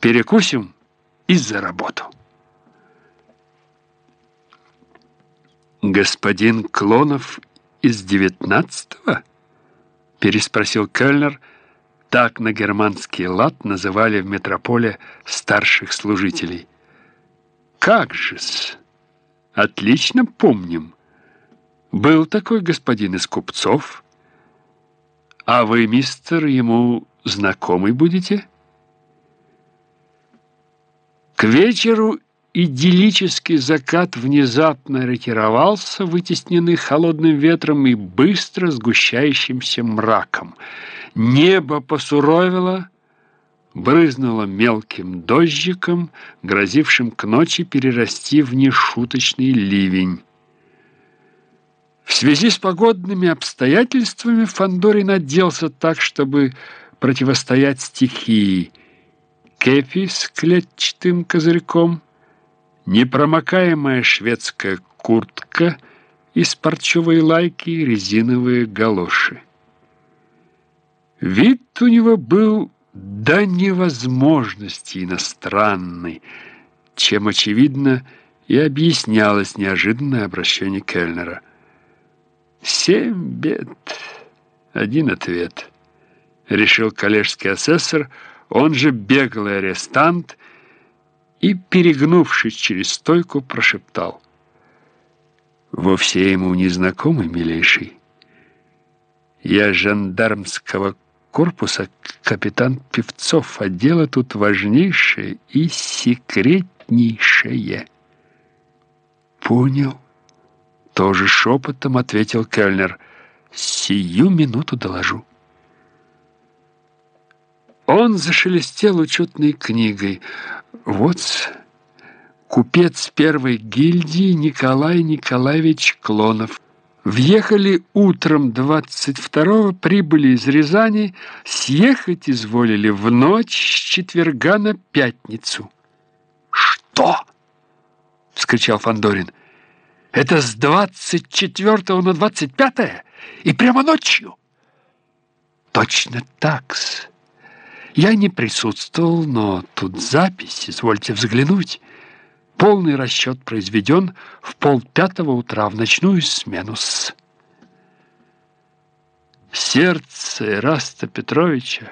Перекусим и за работу. Господин Клонов из девятнадцатого? Переспросил Кельнер. Так на германский лад называли в метрополе старших служителей. Как же-с! Отлично помним. Был такой господин из купцов. А вы, мистер, ему знакомый будете? К вечеру идиллический закат внезапно ретировался, вытесненный холодным ветром и быстро сгущающимся мраком. Небо посуровило, брызнуло мелким дождиком, грозившим к ночи перерасти в нешуточный ливень. В связи с погодными обстоятельствами Фандорин оделся так, чтобы противостоять стихии. Кепи с клетчатым козырьком, непромокаемая шведская куртка из парчевой лайки и резиновые галоши. Вид у него был до невозможности иностранный, чем, очевидно, и объяснялось неожиданное обращение Кельнера. «Семь бед, один ответ», — решил коллежский асессор, он же беглый арестант, и, перегнувшись через стойку, прошептал. «Вовсе ему незнакомый, милейший. Я жандармского корпуса капитан Певцов, а дело тут важнейшее и секретнейшее». «Понял». Тоже шепотом ответил Кельнер. «Сию минуту доложу». Он зашелестел учетной книгой. Вот купец первой гильдии Николай Николаевич Клонов. Въехали утром 22-го, прибыли из Рязани, съехать изволили в ночь с четверга на пятницу. «Что?» — вскричал Фандорин. Это с 24 на 25 и прямо ночью. Точно такс. Я не присутствовал, но тут запись, извольте взглянуть. Полный расчет произведен в полпятого утра в ночную смену с... Сердце Ираста Петровича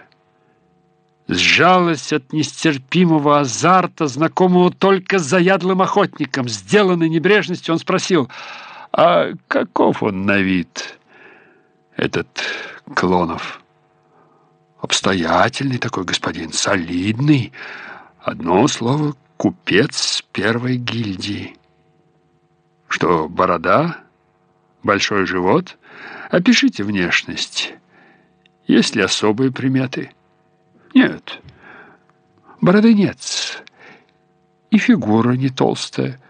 сжалась от нестерпимого азарта, знакомого только с заядлым охотником. Сделанной небрежностью он спросил, «А каков он на вид, этот Клонов?» «Обстоятельный такой господин, солидный. Одно слово, купец первой гильдии». «Что, борода? Большой живот? Опишите внешность. Есть ли особые приметы?» Нет, бороды нет, и фигура не толстая,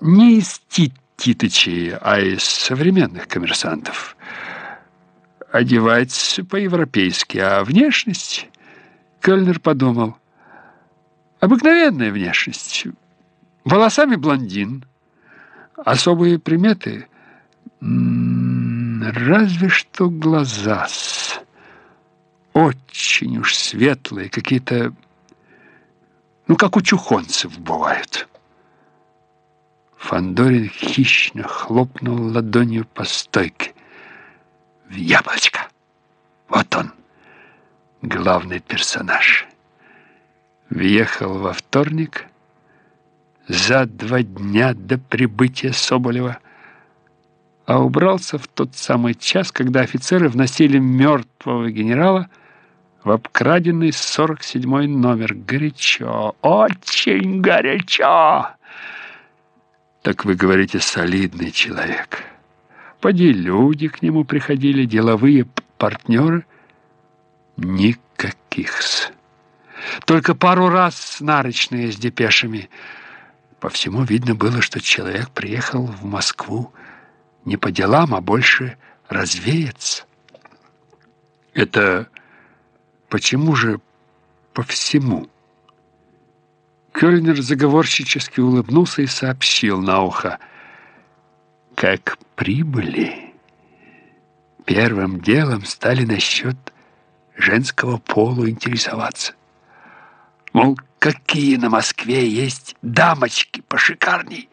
не из Титычей, а из современных коммерсантов. Одевается по-европейски, а внешность... Кельнер подумал. Обыкновенная внешность. Волосами блондин. Особые приметы... Разве что глаза очень уж светлые, какие-то, ну, как у чухонцев бывают. Фандорин хищно хлопнул ладонью по стойке. Яблочко! Вот он, главный персонаж. Въехал во вторник, за два дня до прибытия Соболева, а убрался в тот самый час, когда офицеры вносили мертвого генерала в обкраденный 47-й номер. Горячо, очень горячо. Так вы говорите, солидный человек. Поди люди к нему приходили, деловые партнеры. Никаких-с. Только пару раз нарочные с депешами. По всему видно было, что человек приехал в Москву не по делам, а больше развеяться. Это Почему же по всему? Кёльнер заговорщически улыбнулся и сообщил на ухо. Как прибыли, первым делом стали насчет женского пола интересоваться. Мол, какие на Москве есть дамочки пошикарней.